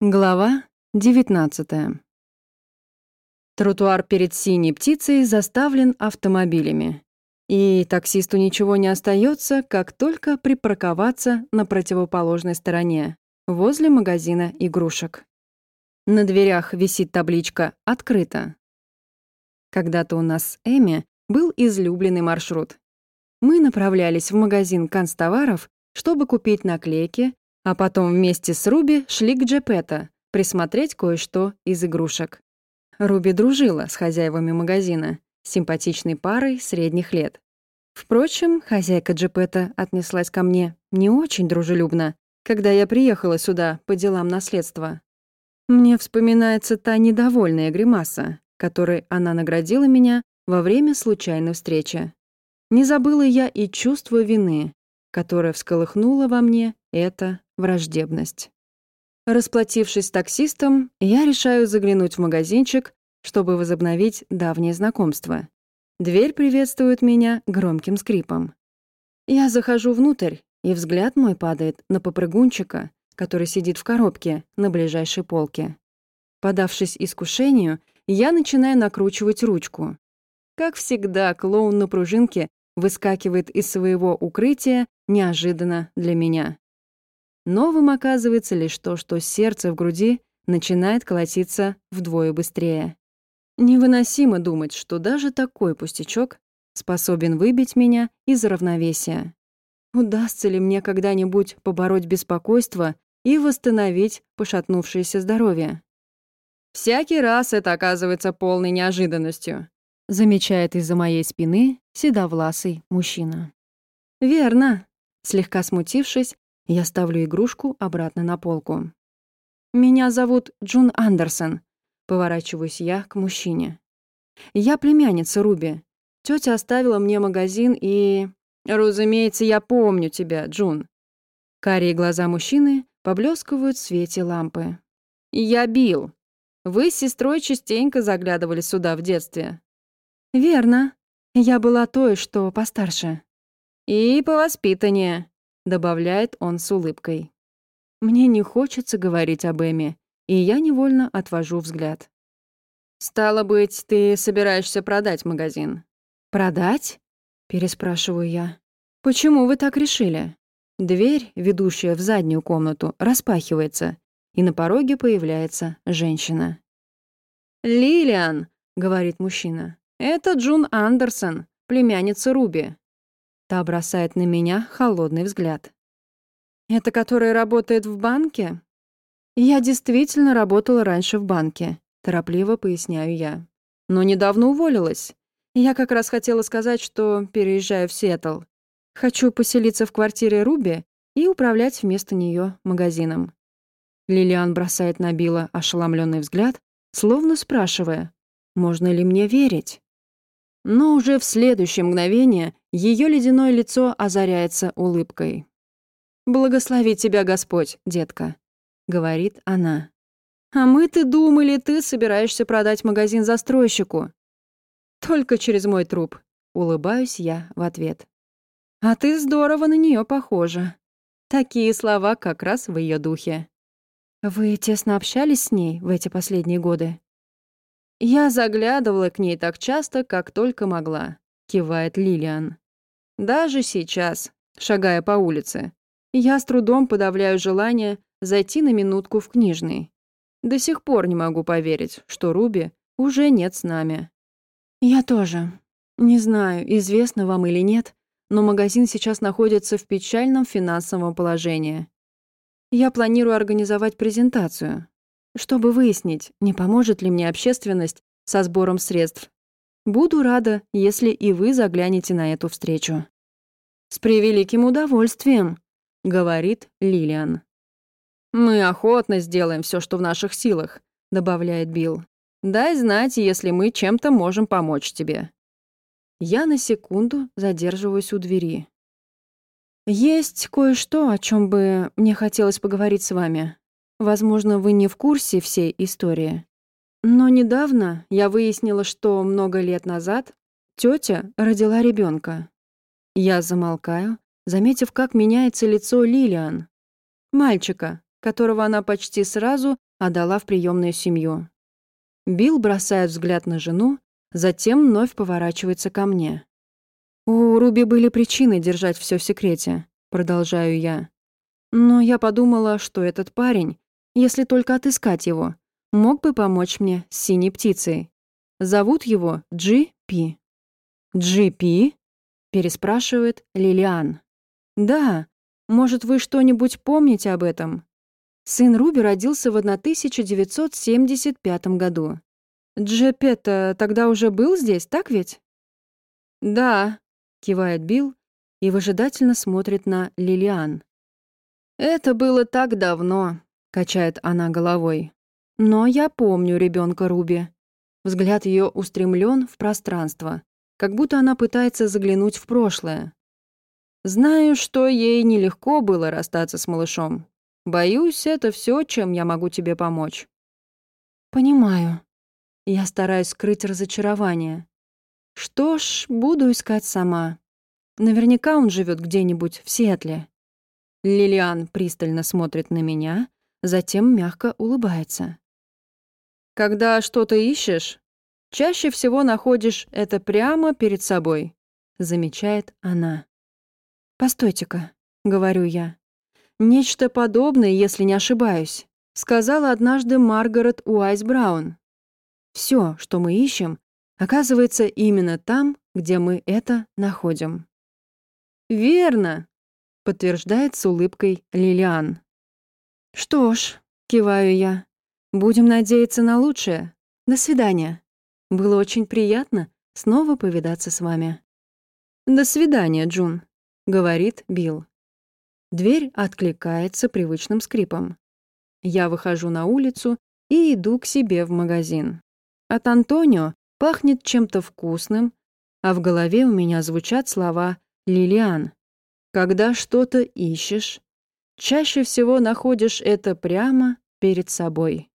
Глава 19 Тротуар перед синей птицей заставлен автомобилями. И таксисту ничего не остается, как только припарковаться на противоположной стороне, возле магазина игрушек. На дверях висит табличка «Открыто». Когда-то у нас с Эми был излюбленный маршрут. Мы направлялись в магазин канцтоваров, чтобы купить наклейки, а потом вместе с Руби шли к Джепета присмотреть кое-что из игрушек. Руби дружила с хозяевами магазина, симпатичной парой средних лет. Впрочем, хозяйка Джепета отнеслась ко мне не очень дружелюбно, когда я приехала сюда по делам наследства. Мне вспоминается та недовольная гримаса, которой она наградила меня во время случайной встречи. Не забыла я и чувство вины, которое всколыхнуло во мне это враждебность. Расплатившись таксистом, я решаю заглянуть в магазинчик, чтобы возобновить давнее знакомство. Дверь приветствует меня громким скрипом. Я захожу внутрь, и взгляд мой падает на попрыгунчика, который сидит в коробке на ближайшей полке. Подавшись искушению, я начинаю накручивать ручку. Как всегда, клоун на пружинке выскакивает из своего укрытия неожиданно для меня. Новым оказывается лишь то, что сердце в груди начинает колотиться вдвое быстрее. Невыносимо думать, что даже такой пустячок способен выбить меня из равновесия. Удастся ли мне когда-нибудь побороть беспокойство и восстановить пошатнувшееся здоровье? Всякий раз это оказывается полной неожиданностью, замечает из-за моей спины седовласый мужчина. Верно. Слегка смутившись, я ставлю игрушку обратно на полку. «Меня зовут Джун Андерсон», — поворачиваюсь я к мужчине. «Я племянница Руби. Тётя оставила мне магазин и...» «Разумеется, я помню тебя, Джун». Карие глаза мужчины поблескивают в свете лампы. «Я Билл. Вы с сестрой частенько заглядывали сюда в детстве». «Верно. Я была той, что постарше». «И по воспитанию добавляет он с улыбкой. Мне не хочется говорить об Эми, и я невольно отвожу взгляд. «Стало быть, ты собираешься продать магазин?» «Продать?» — переспрашиваю я. «Почему вы так решили?» Дверь, ведущая в заднюю комнату, распахивается, и на пороге появляется женщина. «Лилиан», — говорит мужчина, — «это Джун Андерсон, племянница Руби. Та бросает на меня холодный взгляд. «Это которая работает в банке?» «Я действительно работала раньше в банке», — торопливо поясняю я. «Но недавно уволилась. Я как раз хотела сказать, что переезжаю в Сиэтл. Хочу поселиться в квартире Руби и управлять вместо нее магазином». Лилиан бросает на Билла ошеломленный взгляд, словно спрашивая, можно ли мне верить. Но уже в следующее мгновение ее ледяное лицо озаряется улыбкой. «Благослови тебя Господь, детка», — говорит она. «А мы-то думали, ты собираешься продать магазин застройщику». «Только через мой труп», — улыбаюсь я в ответ. «А ты здорово на нее похожа». Такие слова как раз в ее духе. «Вы тесно общались с ней в эти последние годы?» «Я заглядывала к ней так часто, как только могла», — кивает Лилиан. «Даже сейчас, шагая по улице, я с трудом подавляю желание зайти на минутку в книжный. До сих пор не могу поверить, что Руби уже нет с нами». «Я тоже. Не знаю, известно вам или нет, но магазин сейчас находится в печальном финансовом положении. Я планирую организовать презентацию, чтобы выяснить, не поможет ли мне общественность со сбором средств. Буду рада, если и вы заглянете на эту встречу. «С превеликим удовольствием», — говорит Лилиан. «Мы охотно сделаем все, что в наших силах», — добавляет Билл. «Дай знать, если мы чем-то можем помочь тебе». Я на секунду задерживаюсь у двери. «Есть кое-что, о чем бы мне хотелось поговорить с вами», Возможно, вы не в курсе всей истории. Но недавно я выяснила, что много лет назад тетя родила ребенка. Я замолкаю, заметив, как меняется лицо Лилиан. Мальчика, которого она почти сразу отдала в приемную семью. Билл бросает взгляд на жену, затем вновь поворачивается ко мне. «У Руби были причины держать все в секрете», — продолжаю я. «Но я подумала, что этот парень, если только отыскать его, мог бы помочь мне с синей птицей. Зовут его Джи Пи». «Джи Пи?» — переспрашивает Лилиан. «Да. Может, вы что-нибудь помните об этом?» Сын Руби родился в 1975 году. Джепетта тогда уже был здесь, так ведь? «Да», — кивает Билл и выжидательно смотрит на Лилиан. «Это было так давно», — качает она головой. «Но я помню ребенка Руби». Взгляд ее устремлен в пространство, как будто она пытается заглянуть в прошлое. Знаю, что ей нелегко было расстаться с малышом. Боюсь, это все, чем я могу тебе помочь. Понимаю. Я стараюсь скрыть разочарование. Что ж, буду искать сама. Наверняка он живет где-нибудь в Сиэтле. Лилиан пристально смотрит на меня, затем мягко улыбается. Когда что-то ищешь, чаще всего находишь это прямо перед собой, замечает она. «Постойте-ка», — говорю я. «Нечто подобное, если не ошибаюсь», — сказала однажды Маргарет Уайс Браун. Все, что мы ищем, оказывается именно там, где мы это находим». «Верно», — подтверждает с улыбкой Лилиан. «Что ж», — киваю я, — «будем надеяться на лучшее. До свидания. Было очень приятно снова повидаться с вами». «До свидания, Джун», говорит Билл. Дверь откликается привычным скрипом. Я выхожу на улицу и иду к себе в магазин. От Антонио пахнет чем-то вкусным, а в голове у меня звучат слова «Лилиан». Когда что-то ищешь, чаще всего находишь это прямо перед собой.